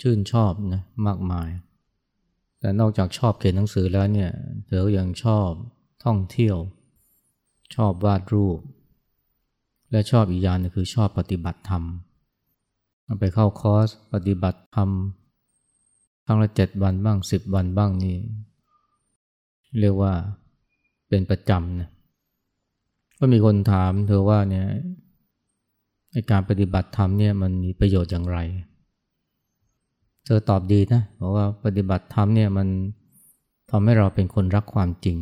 ชื่นชอบนะมากมาย แต่นอกจากชอบเขียนหนังสือแล้วเนี่ยเธอยังชอบท่องเที่ยว ชอบวาดรูป และชอบอีกอย่างนึงคือชอบปฏิบัติธรรมไปเข้าคอร์สปฏิบัติธรรมครั้งละเจ็ดวันบ้างสิบวันบ้างนี่เรียกว่าเป็นประจำนะก็มีคนถามเธอว่าเนี่ยการปฏิบัติธรรมเนี่ยมันมีประโยชน์อย่างไร เธอตอบดีนะบอกว่าปฏิบัติธรรมเนี่ยมันทำให้เราเป็นคนรักความจริง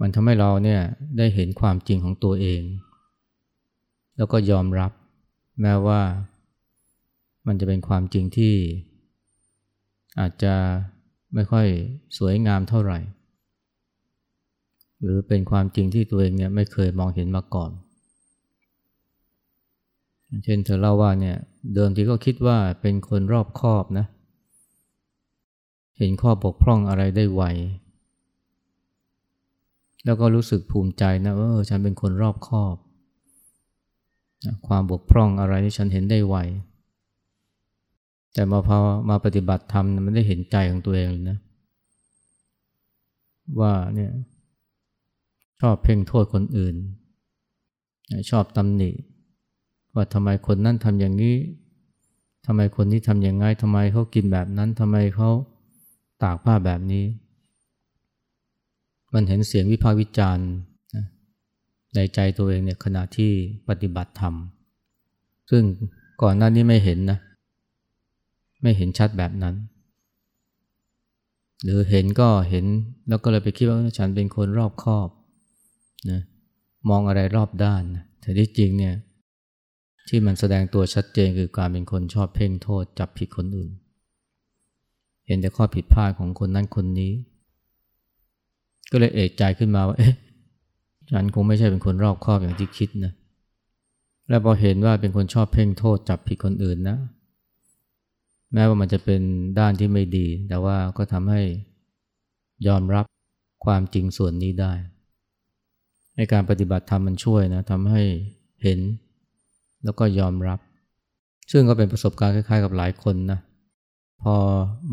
มันทำให้เราเนี่ยได้เห็นความจริงของตัวเอง แล้วก็ยอมรับแม้ว่ามันจะเป็นความจริงที่ อาจจะไม่ค่อยสวยงามเท่าไหร่ หรือเป็นความจริงที่ตัวเองเนี่ยไม่เคยมองเห็นมาก่อน เช่นเธอเล่าว่าเนี่ยเดิมทีก็คิดว่าเป็นคนรอบคอบนะ เห็นข้อบกพร่องอะไรได้ไว แล้วก็รู้สึกภูมิใจนะว่าเออฉันเป็นคนรอบคอบ ความบกพร่องอะไรที่ฉันเห็นได้ไว แต่มาพอมาปฏิบัติธรรมมันได้เห็นใจของตัวเองเนะ ว่าเนี่ยชอบเพ่งโทษคนอื่น ชอบตำหนิ ว่าทำไมคนนั้นทำอย่างนี้ทำไมคนนี้ทำอย่างไงทำไมเขากินแบบนั้นทำไมเขาตากผ้าแบบนี้ มันเห็นเสียงวิพากษ์วิจารณ์ในใจตัวเองเนี่ยขณะที่ปฏิบัติธรรม ซึ่งก่อนหน้านี้ไม่เห็นนะ ไม่เห็นชัดแบบนั้น หรือเห็นก็เห็นแล้วก็เลยไปคิดว่าฉันเป็นคนรอบคอบนะมองอะไรรอบด้านนะแต่ที่จริงเนี่ย ที่มันแสดงตัวชัดเจนคือการเป็นคนชอบเพ่งโทษจับผิดคนอื่น เห็นแต่ข้อผิดพลาดของคนนั้นคนนี้ ก็เลยเอกใจขึ้นมาว่าเอ๊ะฉันคงไม่ใช่เป็นคนรอบคอบอย่างที่คิดนะ และพอเห็นว่าเป็นคนชอบเพ่งโทษจับผิดคนอื่นนะ แม้ว่ามันจะเป็นด้านที่ไม่ดี แต่ว่าก็ทำให้ยอมรับความจริงส่วนนี้ได้ในการปฏิบัติธรรมมันช่วยนะทำให้เห็น แล้วก็ยอมรับ ซึ่งก็เป็นประสบการณ์คล้ายๆ กับหลายคนนะพอ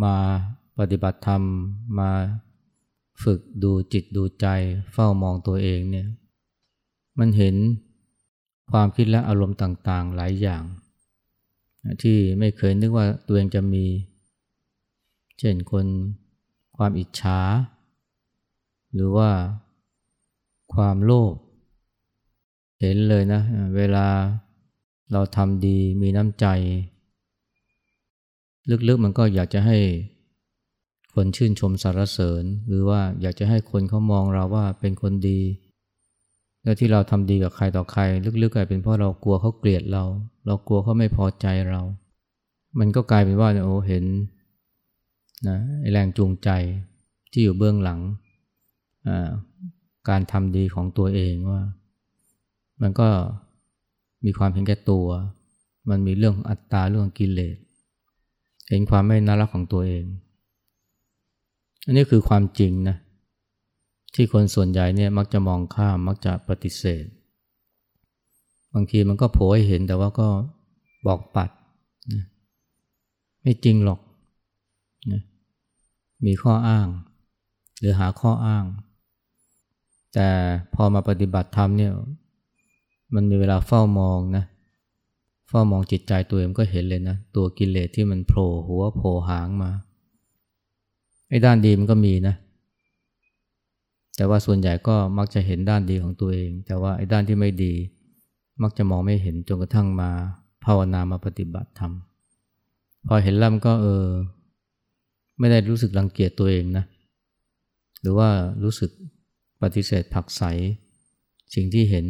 มาปฏิบัติธรรมมาฝึกดูจิตดูใจ เฝ้ามองตัวเองเนี่ยมันเห็นความคิดและอารมณ์ต่างๆหลายอย่าง ที่ไม่เคยนึกว่าตัวเองจะมี เช่นคนความอิจฉา หรือว่าความโลภเห็นเลยนะ เวลา เราทำดีมีน้ำใจ ลึกๆมันก็อยากจะให้คนชื่นชมสรรเสริญ หรือว่าอยากจะให้คนเขามองเราว่าเป็นคนดี แล้วที่เราทำดีกับใครต่อใคร ลึกๆกลายเป็นเพราะเรากลัวเขาเกลียดเรา เรากลัวเขาไม่พอใจเรา มันก็กลายเป็นว่าโอ้เห็นนะแรงจูงใจที่อยู่เบื้องหลังการทำดีของตัวเองว่า มันก็ มีความเห็นแก่ตัว มันมีเรื่องอัตตาเรื่องกิเลส เห็นความไม่น่ารักของตัวเอง อันนี้คือความจริงนะที่คนส่วนใหญ่เนี่ยมักจะมองข้ามมักจะปฏิเสธ บางทีมันก็โผล่ให้เห็นแต่ว่าก็บอกปัดนะไม่จริงหรอกนะมีข้ออ้าง หรือหาข้ออ้าง แต่พอมาปฏิบัติธรรมเนี่ย มันมีเวลาเฝ้ามองนะ เฝ้ามองจิตใจตัวเองก็เห็นเลยนะ ตัวกิเลสที่มันโผล่หัวโผล่หางมา ไอ้ด้านดีมันก็มีนะ แต่ว่าส่วนใหญ่ก็มักจะเห็นด้านดีของตัวเอง แต่ว่าไอ้ด้านที่ไม่ดี มักจะมองไม่เห็นจนกระทั่งมาภาวนามาปฏิบัติธรรม พอเห็นแล้วมันก็เออ ไม่ได้รู้สึกรังเกียจตัวเองนะ หรือว่ารู้สึกปฏิเสธผักใสสิ่งที่เห็น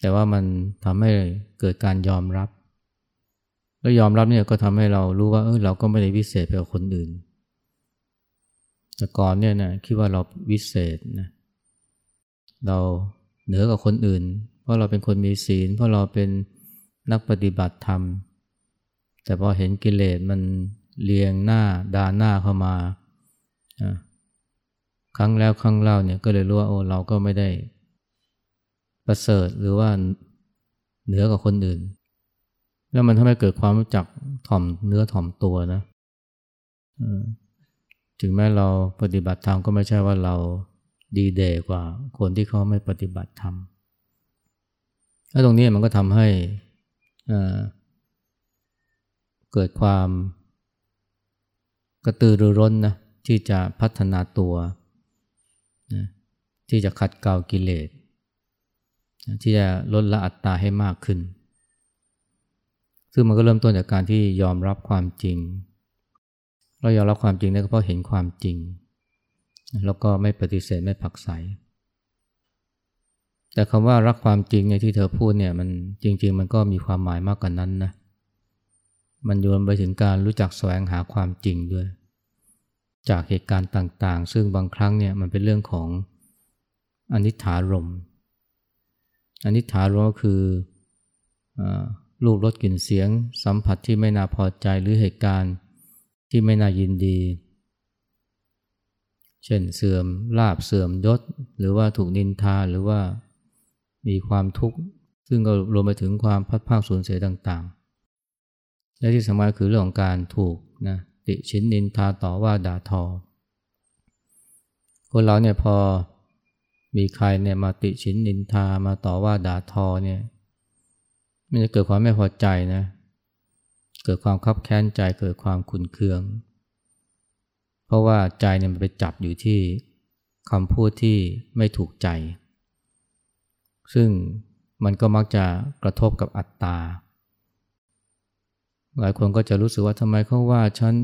แต่ว่ามันทำให้เกิดการยอมรับ แล้วยอมรับเนี่ยก็ทำให้เรารู้ว่าเออเราก็ไม่ได้วิเศษไปกว่าคนอื่น แต่ก่อนเนี่ยนะคิดว่าเราวิเศษนะเราเหนือกว่าคนอื่น เพราะเราเป็นคนมีศีล เพราะเราเป็นนักปฏิบัติธรรม แต่พอเห็นกิเลสมันเลียงหน้าด่าหน้าเข้ามาครั้งแล้วครั้งเล่าเนี่ยก็เลยรู้ว่าโอ้เราก็ไม่ได้ ประเสริฐหรือว่าเหนือกว่าคนอื่น แล้วมันทำให้เกิดความรู้จักถ่อมเนื้อถ่อมตัวนะถึงแม้เราปฏิบัติธรรมก็ไม่ใช่ว่าเราดีเดกว่าคนที่เขาไม่ปฏิบัติธรรมแล้วตรงนี้มันก็ทำให้เกิดความกระตือรือร้นนะที่จะพัฒนาตัวนะที่จะขัดเกลากิเลส ที่จะลดละอัตตาให้มากขึ้น ซึ่งมันก็เริ่มต้นจากการที่ยอมรับความจริง เรายอมรับความจริงได้ก็เพราะเห็นความจริง แล้วก็ไม่ปฏิเสธไม่ผักใส แต่คำว่ารักความจริงในที่เธอพูดเนี่ยมันจริง ๆ มันก็มีความหมายมากกว่านั้นนะมันโยนไปถึงการรู้จักแสวงหาความจริงด้วย จากเหตุการณ์ต่างๆ ซึ่งบางครั้งเนี่ยมันเป็นเรื่องของอนิถารม อนิถารมก็คือลูกรสกลิ่นเสียง สัมผัสที่ไม่น่าพอใจหรือเหตุการณ์ที่ไม่น่ายินดี เช่นเสื่อมลาบเสื่อมยศ หรือว่าถูกนินทาหรือว่ามีความทุกข์ ซึ่งก็รวมไปถึงความพัดภาคสูญเสียต่างๆ และที่สำคัญคือเรื่องของการถูกนะติชินนินทาต่อว่าด่าทอคนเราเนี่ยพอ มีใครเนี่ยมาติชินนินทามาต่อว่าด่าทอเนี่ยมันจะเกิดความไม่พอใจนะ เกิดความคับแค้นใจเกิดความขุนเคือง เพราะว่าใจเนี่ยมันไปจับอยู่ที่คำพูดที่ไม่ถูกใจ ซึ่งมันก็มักจะกระทบกับอัตตา หลายคนก็จะรู้สึกว่าทำไมเขาว่าฉัน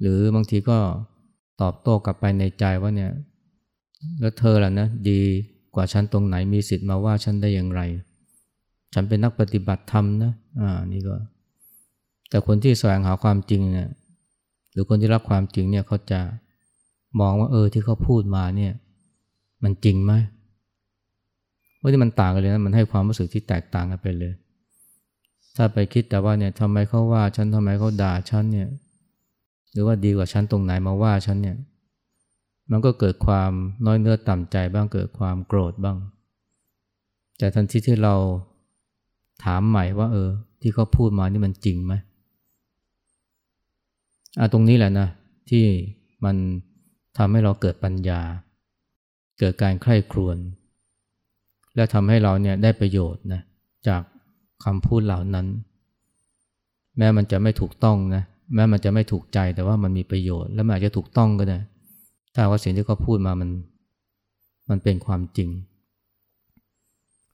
หรือบางทีก็ตอบโต้กลับไปในใจว่าเนี่ย แล้วเธอล่ะนะดีกว่าฉันตรงไหนมีสิทธิ์มาว่าฉันได้อย่างไร ฉันเป็นนักปฏิบัติธรรมนะอ่านี่ก็ แต่คนที่แสวงหาความจริงเนี่ยหรือคนที่รักความจริงเนี่ยเขาจะมองว่าเออที่เขาพูดมาเนี่ยมันจริงไหมว่าที่มันต่างกันเลยนะมันให้ความรู้สึกที่แตกต่างกันไปเลย ถ้าไปคิดแต่ว่าเนี่ยทำไมเขาว่าฉันทำไมเขาด่าฉันเนี่ย หรือว่าดีกว่าฉันตรงไหนมาว่าฉันเนี่ย มันก็เกิดความน้อยเนื้อต่ำใจบ้างเกิดความโกรธบ้าง แต่ทันทีที่เราถามใหม่ว่า เออ ที่เขาพูดมานี่มันจริงไหมอะตรงนี้แหละนะ ที่มันทำให้เราเกิดปัญญา เกิดการใคร่ครวญและทำให้เราเนี่ยได้ประโยชน์นะจากคำพูดเหล่านั้น แม้มันจะไม่ถูกต้องนะแม้มันจะไม่ถูกใจแต่ว่ามันมีประโยชน์ และมันอาจจะถูกต้องก็ได้ ถ้าว่าสิ่งที่เขาพูดมามันมันเป็นความจริง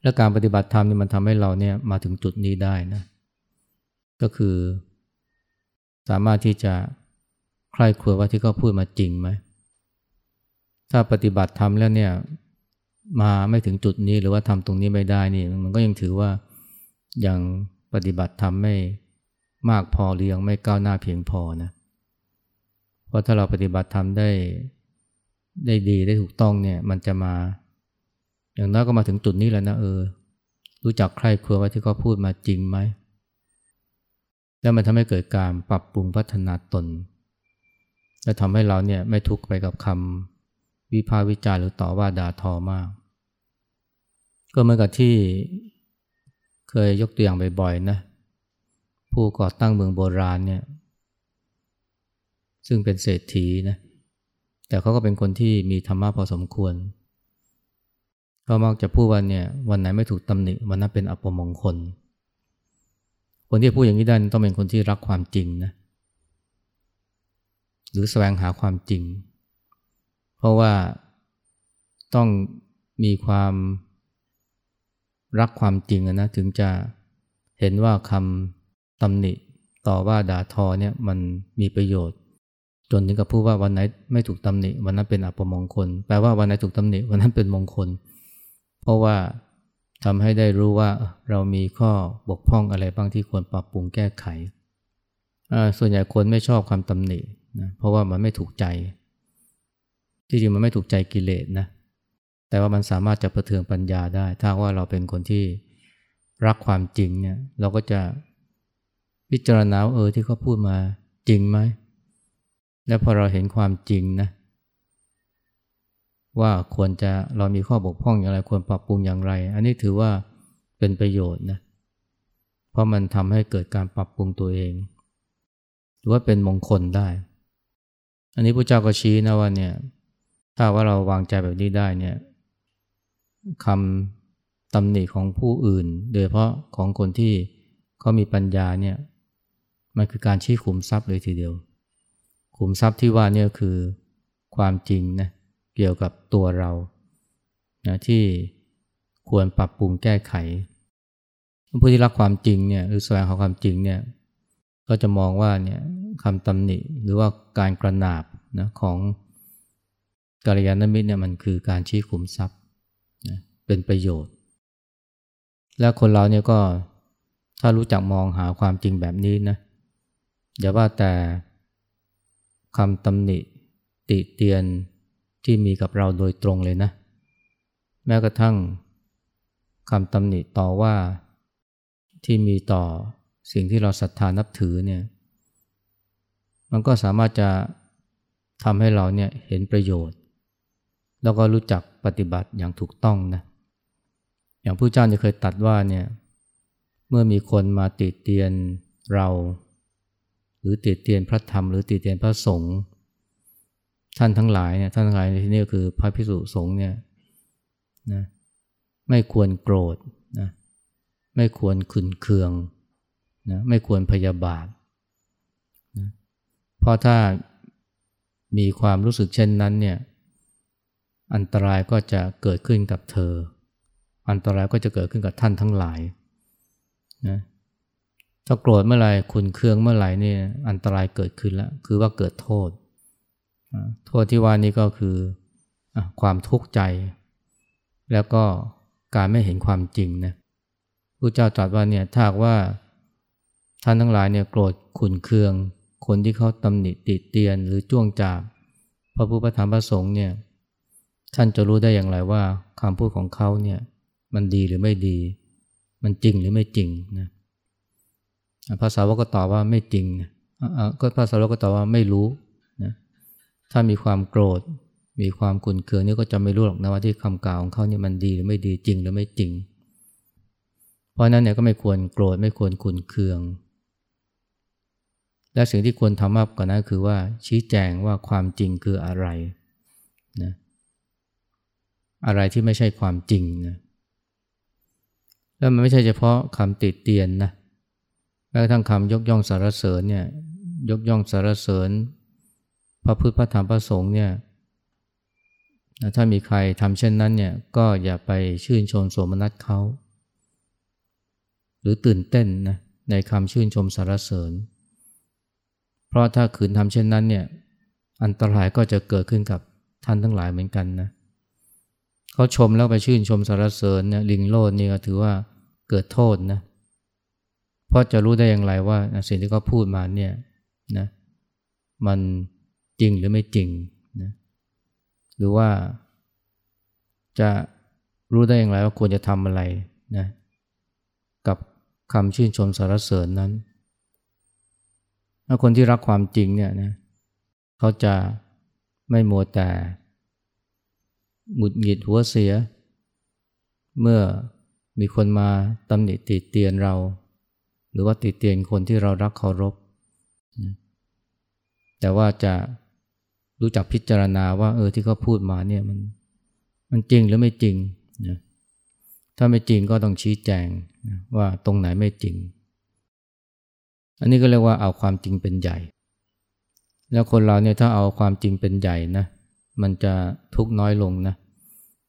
และการปฏิบัติธรรมนี่มันทำให้เราเนี่ยมาถึงจุดนี้ได้นะก็คือ สามารถที่จะใคร่ครวญว่าที่เขาพูดมาจริงไหมถ้าปฏิบัติธรรมแล้วเนี่ยมาไม่ถึงจุดนี้หรือว่าทำตรงนี้ไม่ได้นี่มันก็ยังถือว่ายังปฏิบัติธรรมไม่มากพอหรือยังไม่ก้าวหน้าเพียงพอนะเพราะถ้าเราปฏิบัติธรรมได้ ได้ดีได้ถูกต้องเนี่ยมันจะมา อย่างน้อยก็มาถึงจุดนี้แล้วนะเออ รู้จักใครครัวว่าที่เขาพูดมาจริงไหมแล้วมันทำให้เกิดการปรับปรุงพัฒนาตน และทำให้เราเนี่ยไม่ทุกข์ไปกับคำวิพากษ์วิจารหรือต่อว่าด่าทอมาก ก็เหมือนกับที่เคยยกตัวอย่างบ่อยๆนะ ผู้ก่อตั้งเมืองโบราณเนี่ย ซึ่งเป็นเศรษฐีนะ แต่เขาก็เป็นคนที่มีธรรมะพอสมควรเขามักจะพูดว่าเนี่ยวันไหนไม่ถูกตำหนิวันนั้นเป็นอัปมงคล คนที่พูดอย่างนี้ได้ต้องเป็นคนที่รักความจริงนะหรือแสวงหาความจริง เพราะว่าต้องมีความรักความจริงนะถึงจะเห็นว่าคำตำหนิต่อว่าด่าทอเนี่ยมันมีประโยชน์ จนถึงกับพูดว่าวันไหนไม่ถูกตำหนิ วันนั้นเป็นอัปมงคล แปลว่าวันไหนถูกตำหนิ วันนั้นเป็นมงคล เพราะว่าทำให้ได้รู้ว่าเรามีข้อบกพร่องอะไรบ้างที่ควรปรับปรุงแก้ไข ส่วนใหญ่คนไม่ชอบคำตำหนินะเพราะว่ามันไม่ถูกใจ ที่จริงมันไม่ถูกใจกิเลสนะแต่ว่ามันสามารถจะประเทืองปัญญาได้ ถ้าว่าเราเป็นคนที่รักความจริงเนี่ยเราก็จะพิจารณาเออที่เขาพูดมาจริงไหม และพอเราเห็นความจริงนะ ว่าควรจะเรามีข้อบกพร่องอย่างไรควรปรับปรุงอย่างไร อันนี้ถือว่าเป็นประโยชน์นะเพราะมันทำให้เกิดการปรับปรุงตัวเอง หรือว่าเป็นมงคลได้ อันนี้พระเจ้าก็ชี้นะว่าเนี่ยถ้าว่าเราวางใจแบบนี้ได้เนี่ยคำตำหนิของผู้อื่น โดยเฉพาะของคนที่เขามีปัญญาเนี่ยมันคือการชี้ขุมทรัพย์เลยทีเดียว ขุมทรัพย์ที่ว่านี่คือความจริงนะเกี่ยวกับตัวเรานะที่ควรปรับปรุงแก้ไข ผู้ที่รักความจริงเนี่ยหรือแสวงหาความจริงเนี่ยก็จะมองว่าเนี่ยคำตำหนิหรือว่าการกระนาบนะของกัลยาณมิตรเนี่ยมันคือการชี้ขุมทรัพย์นะเป็นประโยชน์ และคนเราเนี่ยก็ถ้ารู้จักมองหาความจริงแบบนี้นะอย่าว่าแต่ คำตำหนิ ติเตียนที่มีกับเราโดยตรงเลยนะ แม้กระทั่งคำตำหนิต่อว่าที่มีต่อสิ่งที่เราศรัทธานับถือเนี่ยมันก็สามารถจะทำให้เราเนี่ยเห็นประโยชน์ แล้วก็รู้จักปฏิบัติอย่างถูกต้องนะอย่างผู้เจ้าเนี่ยเคยตัดว่าเนี่ยเมื่อมีคนมาติเตียนเรา รือติเตียนพระธรรมหรือติเตียนพระสงฆ์ท่านทั้งหลายเนี่ยท่านทั้งหลายในที่นี้คือพระพิสุสงฆ์เนี่ยนะไม่ควรโกรธนะไม่ควรขุนเคืองนะไม่ควรพยาบาทนะเพราะถ้ามีความรู้สึกเช่นนั้นเนี่ยอันตรายก็จะเกิดขึ้นกับเธอ อันตรายก็จะเกิดขึ้นกับท่านทั้งหลายนะ ถ้าโกรธเมื่อไหร่ขุนเคืองเมื่อไหร่นี่อันตรายเกิดขึ้นแล้วคือว่าเกิดโทษ โทษที่ว่านี้ก็คือความทุกข์ใจ แล้วก็การไม่เห็นความจริงนะพระเจ้าตรัสว่าเนี่ยถ้าว่าท่านทั้งหลายเนี่ยโกรธขุนเคือง คนที่เขาตำหนิติเตียนหรือจ้วงจาบพระพุทธธรรมพระสงฆ์เนี่ยท่านจะรู้ได้อย่างไรว่าคำพูดของเขาเนี่ยมันดีหรือไม่ดี มันจริงหรือไม่จริงนะ ภาษาวกก็ตอบว่าไม่จริงก็ภาษาวกก็ตอบว่าไม่รู้นะถ้ามีความโกรธ มีความขุนเคืองนี่ก็จะไม่รู้หรอกนะว่าที่คำกล่าวของเขาเนี่ยมันดีหรือไม่ดีจริงหรือไม่จริง เพราะนั้นเนี่ยก็ไม่ควรโกรธไม่ควรขุนเคือง และสิ่งที่ควรทำมากกว่านั้นคือว่าชี้แจงว่าความจริงคืออะไรนะอะไรที่ไม่ใช่ความจริงนะแล้วมันไม่ใช่เฉพาะคำติดเตียนนะ แม้กระทั่งคำยกย่องสรรเสริญเนี่ยยกย่องสรรเสริญ พระพุทธพระธรรมพระสงฆ์เนี่ยถ้ามีใครทำเช่นนั้นเนี่ยก็อย่าไปชื่นชมสมนัสเขาหรือตื่นเต้นนะในคำชื่นชมสรรเสริญ เพราะถ้าขืนทำเช่นนั้นเนี่ยอันตรายก็จะเกิดขึ้นกับท่านทั้งหลายเหมือนกันนะเขาชมแล้วไปชื่นชมสรรเสริญเนี่ยลิงโลดนี่ก็ถือว่าเกิดโทษนะ เพราะจะรู้ได้อย่างไรว่าสิ่งที่เขาพูดมาเนี่ยนะมันจริงหรือไม่จริงนะหรือว่าจะรู้ได้อย่างไรว่าควรจะทำอะไรนะกับคำชื่นชมสรรเสริญนั้น ถ้าคนที่รักความจริงเนี่ยนะเขาจะไม่มัวแต่หงุดหงิดหัวเสีย เมื่อมีคนมาตำหนิติเตียนเรา รือว่าติเตียนคนที่เรารักเคารพแต่ว่าจะรู้จักพิจารณาว่าเออที่เขาพูดมาเนี่ยมันมันจริงหรือไม่จริงนะถ้าไม่จริงก็ต้องชี้แจงว่าตรงไหนไม่จริง อันนี้ก็เรียกว่าเอาความจริงเป็นใหญ่ แล้วคนเราเนี่ยถ้าเอาความจริงเป็นใหญ่นะมันจะทุกน้อยลงนะ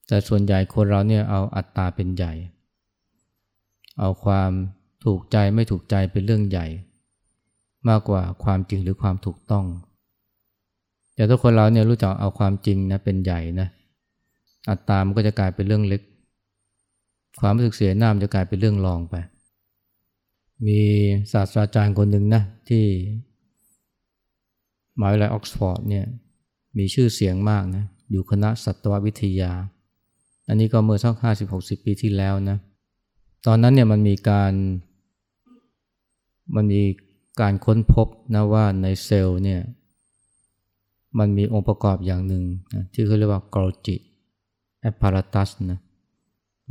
แต่ส่วนใหญ่คนเราเนี่ยเอาอัตตาเป็นใหญ่ เอาความ ถูกใจไม่ถูกใจเป็นเรื่องใหญ่ มากกว่าความจริงหรือความถูกต้อง แต่ถ้าคนเราเนี่ยรู้จักเอาความจริงนะเป็นใหญ่นะอัตตามันก็จะกลายเป็นเรื่องเล็ก ความรู้สึกเสียหน้ามันจะกลายเป็นเรื่องรองไป มีศาสตราจารย์คนหนึ่งนะที่มหาวิทยาลัยออกซฟอร์ดเนี่ยมีชื่อเสียงมากนะอยู่คณะสัตววิทยา อันนี้ก็เมื่อสักห้าสิบหกสิบปีที่แล้วนะ ตอนนั้นเนี่ยมันมีการ มันมีการค้นพบนะว่าในเซลล์เนี่ยมันมีองค์ประกอบอย่างหนึ่งนะที่เขาเรียกว่า Golgi apparatus นะ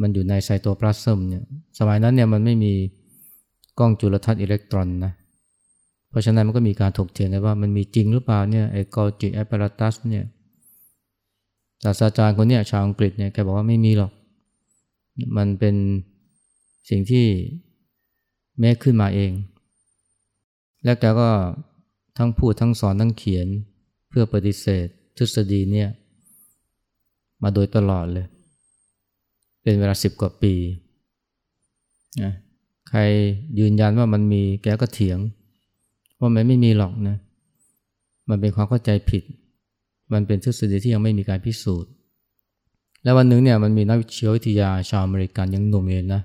มันอยู่ในไซโตพลาซึมเนี่ยสมัยนั้นเนี่ยมันไม่มีกล้องจุลทรรศน์อิเล็กตรอนนะเพราะฉะนั้นมันก็มีการถกเถียงกันว่ามันมีจริงหรือเปล่าเนี่ยไอ้ Golgi apparatus เนี่ยศาสตราจารย์คนเนี้ยชาวอังกฤษเนี่ยแกบอกว่าไม่มีหรอก มันเป็นสิ่งที่ make ขึ้นมาเอง แล้วแกก็ทั้งพูดทั้งสอนทั้งเขียนเพื่อปฏิเสธทฤษฎีเนี่ยมาโดยตลอดเลย เป็นเวลาสิบกว่าปีนะใครยืนยันว่ามันมีแกก็เถียง ว่ามันไม่มีหรอกนะ มันเป็นความเข้าใจผิด มันเป็นทฤษฎีที่ยังไม่มีการพิสูจน์ แล้ววันหนึ่งเนี่ยมันมีนักวิทยาวิทยาชาวอเมริกันยังหนุ่มเองนะ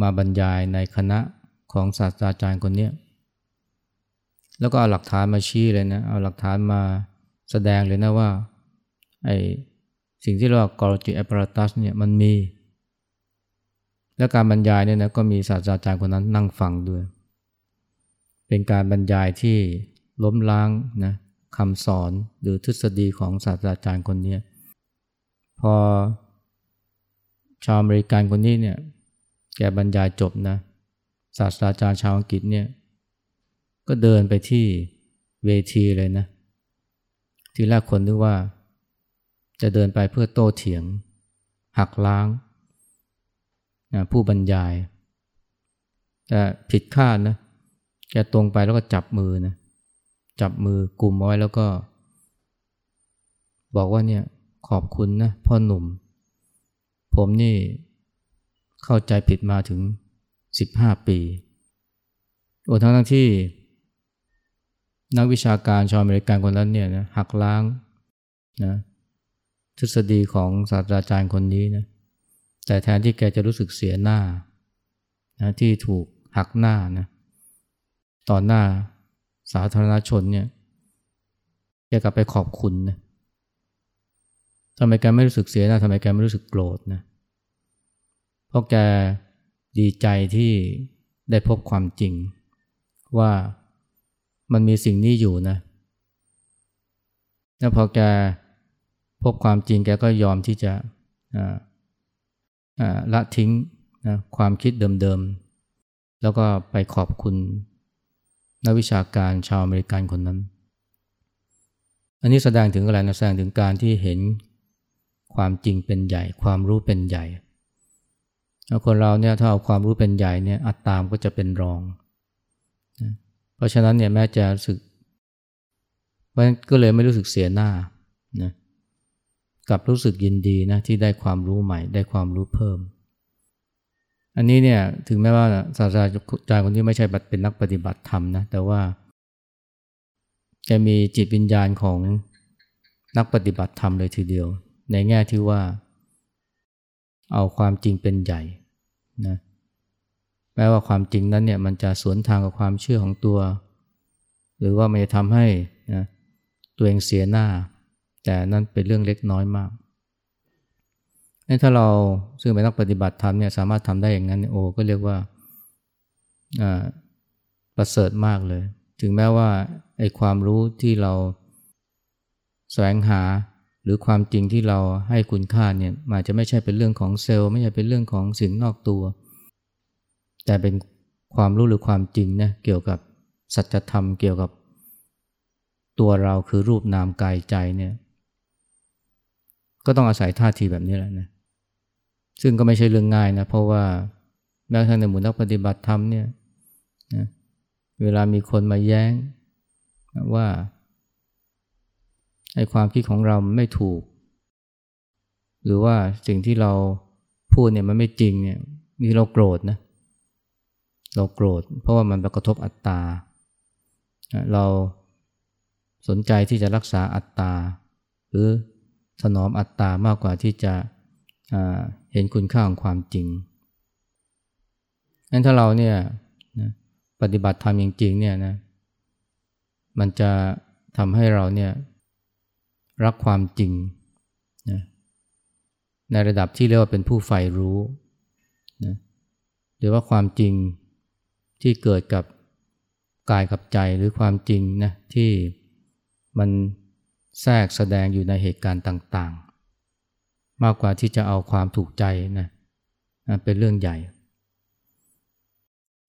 มาบรรยายในคณะของศาสตราจารย์คนนี้ แล้วก็เอาหลักฐานมาชี้เลยนะเอาหลักฐานมาแสดงเลยนะว่าไอ้สิ่งที่เรียกว่า Golgi apparatus เนี่ยมันมี และการบรรยายเนี่ยนะก็มีศาสตราจารย์คนนั้นนั่งฟังด้วย เป็นการบรรยายที่ล้มล้างนะคำสอนหรือทฤษฎีของศาสตราจารย์คนนี้พอชาวอเมริกันคนนี้เนี่ยแกบรรยายจบนะศาสตราจารย์ชาวอังกฤษเนี่ย ก็เดินไปที่เวทีเลยนะ ทีแรกคนนึกว่า จะเดินไปเพื่อโต้เถียง หักล้างนะผู้บรรยาย แต่ผิดคาดนะ แกตรงไปแล้วก็จับมือนะ จับมือกลุ่มไว้แล้วก็ บอกว่าเนี่ยขอบคุณนะพ่อหนุ่ม ผมนี่เข้าใจผิดมาถึงสิบห้าปีโอ้ทั้งทั้งที่ นักวิชาการชาวอเมริกันคนนั้นเนี่ยนะหักล้างนะทฤษฎีของศาสตราจารย์คนนี้นะแต่แทนที่แกจะรู้สึกเสียหน้านะที่ถูกหักหน้านะต่อหน้าสาธารณชนเนี่ยแกกลับไปขอบคุณนะทำไมแกไม่รู้สึกเสียหน้าทำไมแกไม่รู้สึกโกรธนะเพราะแกดีใจที่ได้พบความจริงว่า มันมีสิ่งนี้อยู่นะแล้วพอแกพบความจริงแกก็ยอมที่จะละทิ้งนะความคิดเดิมๆ แล้วก็ไปขอบคุณนักวิชาการชาวอเมริกันคนนั้น อันนี้แสดงถึงอะไรนะแสดงถึงการที่เห็นความจริงเป็นใหญ่ ความรู้เป็นใหญ่คนเราเนี่ยถ้าเอาความรู้เป็นใหญ่เนี่ยอัตตามก็จะเป็นรอง เพราะฉะนั้นเนี่ยแม้จะรู้สึกมันก็เลยไม่รู้สึกเสียหน้านะกลับรู้สึกยินดีนะที่ได้ความรู้ใหม่ ได้ความรู้เพิ่ม อันนี้เนี่ยถึงแม้ว่าศาสตราจารย์คนนี้ไม่ใช่เป็นนักปฏิบัติธรรมนะแต่ว่าจะมีจิตวิญญาณของนักปฏิบัติธรรมเลยทีเดียว ในแง่ที่ว่า เอาความจริงเป็นใหญ่นะ แม้ว่าความจริงนั้นเนี่ยมันจะสวนทางกับความเชื่อของตัว หรือว่ามันจะทำให้นะตัวเองเสียหน้า แต่นั่นเป็นเรื่องเล็กน้อยมากถ้าเราซึ่งเป็นนักปฏิบัติธรรมเนี่ยสามารถทำได้อย่างนั้นโอ้ก็เรียกว่าประเสริฐมากเลย ถึงแม้ว่าไอ้ความรู้ที่เราแสวงหาหรือความจริงที่เราให้คุณค่าเนี่ยอาจจะไม่ใช่เป็นเรื่องของเซลล์ ไม่ใช่เป็นเรื่องของสิ่งนอกตัว แต่เป็นความรู้หรือความจริงนะเกี่ยวกับสัจธรรมเกี่ยวกับตัวเราคือรูปนามกายใจเนี่ย ก็ต้องอาศัยท่าทีแบบนี้แหละนะซึ่งก็ไม่ใช่เรื่องง่ายนะ เพราะว่าแม้กระทั่งในหมู่นักปฏิบัติธรรมเนี่ยนะเวลามีคนมาแย้งว่าไอ้ความคิดของเราไม่ถูก หรือว่าสิ่งที่เราพูดเนี่ยมันไม่จริงเนี่ยนี่เราโกรธนะ เราโกรธ เพราะว่ามันไปกระทบอัตตา เราสนใจที่จะรักษาอัตตา หรือถนอมอัตตามากกว่าที่จะเห็นคุณค่าของความจริงงั้นถ้าเราเนี่ยปฏิบัติธรรมจริงๆเนี่ยนะมันจะทำให้เราเนี่ยรักความจริงนะในระดับที่เรียกว่าเป็นผู้ใฝ่รู้นะหรือว่าความจริง ที่เกิดกับกายกับใจหรือความจริงนะที่มันแทรกแสดงอยู่ในเหตุการณ์ต่างๆ มากกว่าที่จะเอาความถูกใจนะเป็นเรื่องใหญ่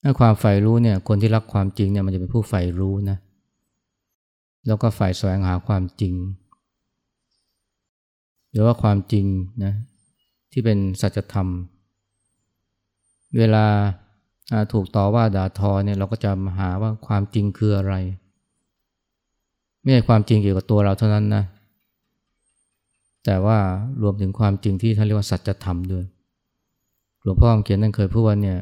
ถ้าความใฝ่รู้เนี่ยคนที่รักความจริงเนี่ยมันจะเป็นผู้ใฝ่รู้นะแล้วก็ใฝ่แสวงหาความจริง หรือว่าความจริงนะที่เป็นสัจธรรม เวลา ถูกต่อว่าด่าทอเนี่ยเราก็จะมาหาว่าความจริงคืออะไร ไม่ใช่ความจริงเกี่ยวกับตัวเราเท่านั้นนะแต่ว่ารวมถึงความจริงที่ท่านเรียกว่าสัจธรรมด้วยหลวงพ่อเขียนนั่นเคยพูดว่าเนี่ย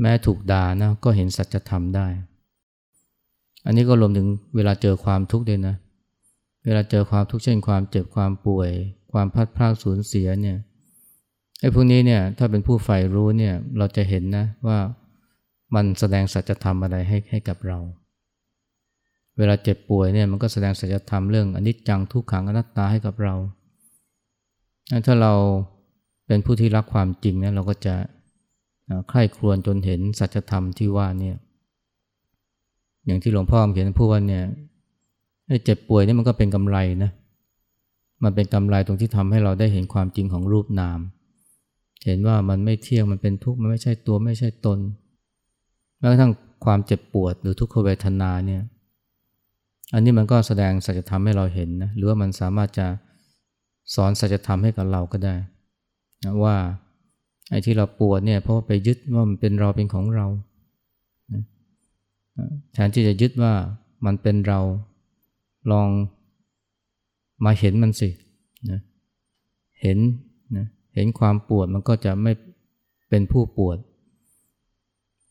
แม้ถูกด่านะก็เห็นสัจธรรมได้ อันนี้ก็รวมถึงเวลาเจอความทุกข์ด้วยนะ เวลาเจอความทุกข์เช่นความเจ็บความป่วย ความพัดพลาดสูญเสียเนี่ย ไอ้พวกนี้เนี่ยถ้าเป็นผู้ใฝ่รู้เนี่ยเราจะเห็นนะว่ามันแสดงสัจธรรมอะไรให้ให้กับเรา เวลาเจ็บป่วยเนี่ยมันก็แสดงสัจธรรมเรื่องอนิจจังทุกขังอนัตตาให้กับเรา ถ้าเราเป็นผู้ที่รักความจริงนะเราก็จะใคร่ครวญจนเห็นสัจธรรมที่ว่าเนี่ยอย่างที่หลวงพ่อเขียนพูดว่าเนี่ยเจ็บป่วยนี่มันก็เป็นกำไรนะมันเป็นกำไรตรงที่ทำให้เราได้เห็นความจริงของรูปนาม เห็นว่ามันไม่เที่ยงมันเป็นทุกข์มันไม่ใช่ตัวไม่ใช่ตนแม้กระทั่งความเจ็บปวดหรือทุกขเวทนาเนี่ยอันนี้มันก็แสดงสัจธรรมให้เราเห็นนะหรือว่ามันสามารถจะสอนสัจธรรมให้กับเราก็ได้นะว่าไอ้ที่เราปวดเนี่ยเพราะไปยึดว่ามันเป็นเราเป็นของเราแทนที่จะยึดว่ามันเป็นเราลองมาเห็นมันสินะเห็นนะ เห็นความปวดมันก็จะไม่เป็นผู้ปวด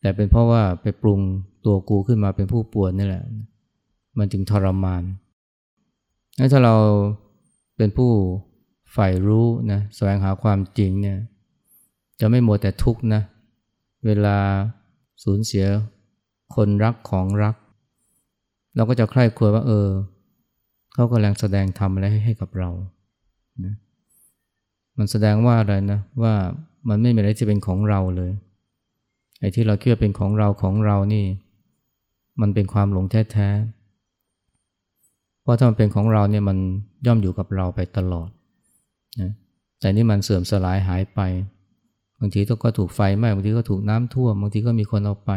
แต่เป็นเพราะว่าไปปรุงตัวกูขึ้นมาเป็นผู้ปวดนี่แหละ มันจึงทรมานถ้าเราเป็นผู้ใฝ่รู้นะแสวงหาความจริงเนี่ยจะไม่หมัวแต่ทุกข์นะ เวลาสูญเสียคนรักของรัก เราก็จะใคร่ครวญว่าเออเขากำลังแสดงทำอะไรให้กับเรานะ มันแสดงว่าอะไรนะว่ามันไม่มีอะไรที่เป็นของเราเลยไอ้ที่เราคิดว่าเป็นของเราของเรานี่ มันเป็นความหลงแท้ๆเพราะถ้ามันเป็นของเราเนี่ยมันย่อมอยู่กับเราไปตลอดนะแต่นี่มันเสื่อมสลายหายไปบางทีก็ถูกไฟไหม้บางทีก็ถูกน้ำท่วมบางทีก็มีคนเอาไป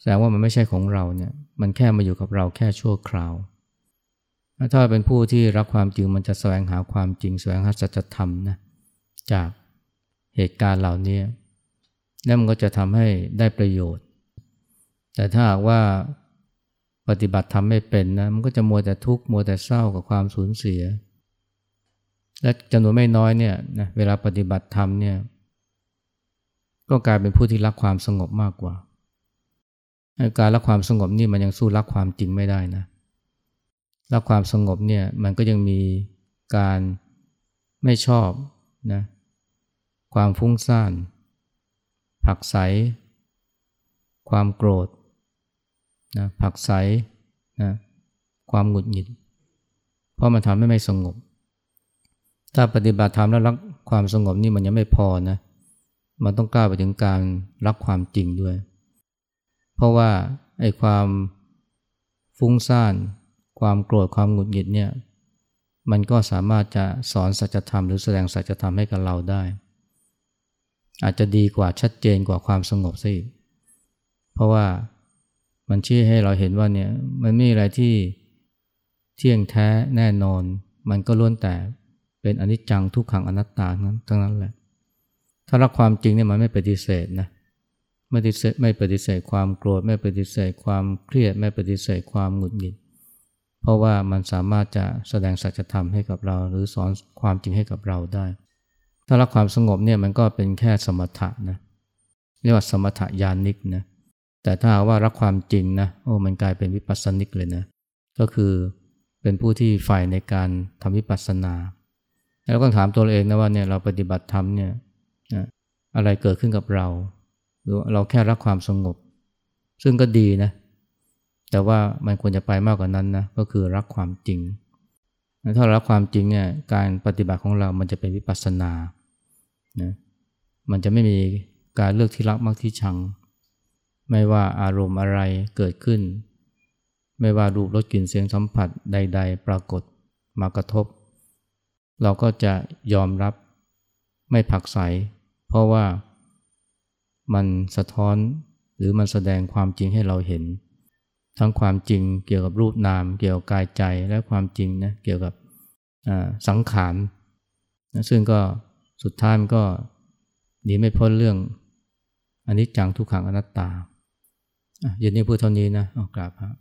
แสดงว่ามันไม่ใช่ของเราเนี่ย มันแค่มาอยู่กับเราแค่ชั่วคราว ถ้าเป็นผู้ที่รักความจริงมันจะแสวงหาความจริงแสวงหาสัจธรรมนะจากเหตุการณ์เหล่านี้นั่นมันก็จะทำให้ได้ประโยชน์ แต่ถ้าหากว่าปฏิบัติทำไม่เป็นนะมันก็จะมัวแต่ทุกข์มัวแต่เศร้ากับความสูญเสีย และจำนวนไม่น้อยเนี่ยนะเวลาปฏิบัติธรรมเนี่ยก็กลายเป็นผู้ที่รักความสงบมากกว่า การรักความสงบนี่มันยังสู้รักความจริงไม่ได้นะ รักความสงบเนี่ยมันก็ยังมีการไม่ชอบนะความฟุ้งซ่านผักใส ความโกรธนะผักใสนะความหงุดหงิด เพราะมันทำให้ไม่สงบ ถ้าปฏิบัติธรรมแล้วรักความสงบนี่มันยังไม่พอนะมันต้องกล้าไปถึงการรักความจริงด้วย เพราะว่าไอ้ความฟุ้งซ่าน ความโกรธความหงุดหงิดเนี่ยมันก็สามารถจะสอนสัจธรรมหรือแสดงสัจธรรมให้กับเราได้ อาจจะดีกว่าชัดเจนกว่าความสงบซะอีกเพราะว่ามันชี้ให้เราเห็นว่าเนี่ยมันไม่มีอะไรที่เที่ยงแท้แน่นอน มันก็ล้วนแต่เป็นอนิจจังทุกขังอนัตตานั้นทั้งนั้นแหละ ถ้ารักความจริงเนี่ยมันไม่ปฏิเสธนะไม่ปฏิเสธไม่ปฏิเสธความโกรธไม่ปฏิเสธความเครียดไม่ปฏิเสธความหงุดหงิด เพราะว่ามันสามารถจะแสดงสัจธรรมให้กับเรา หรือสอนความจริงให้กับเราได้ ถ้ารักความสงบเนี่ยมันก็เป็นแค่สมถะนะเรียกว่าสมถะญาณิกนะแต่ถ้าว่ารักความจริงนะโอ้มันกลายเป็นวิปัสสนิกเลยนะก็คือเป็นผู้ที่ใฝ่ในการทำวิปัสสนา แล้วก็ถามตัวเองนะว่าเนี่ยเราปฏิบัติธรรมเนี่ยอะไรเกิดขึ้นกับเรา หรือเราแค่รักความสงบ ซึ่งก็ดีนะ แต่ว่ามันควรจะไปมากกว่านั้นนะก็คือรักความจริงถ้ารักความจริงเนี่ยการปฏิบัติของเรามันจะเป็นวิปัสสนานะมันจะไม่มีการเลือกที่รักมากที่ชัง ไม่ว่าอารมณ์อะไรเกิดขึ้น ไม่ว่ารูปรสกลิ่นเสียงสัมผัสใด ๆ ปรากฏมากระทบ เราก็จะยอมรับไม่ผักใส เพราะว่ามันสะท้อนหรือมันแสดงความจริงให้เราเห็น ทั้งความจริงเกี่ยวกับรูปนาม เกี่ยวกับกายใจและความจริงนะเกี่ยวกับสังขารนะซึ่งก็สุดท้ายมันก็หนีไม่พ้นเรื่องอันนี้จังทุกขังอนัตตาเย็นนี้พูดเท่านี้นะออกราบครับ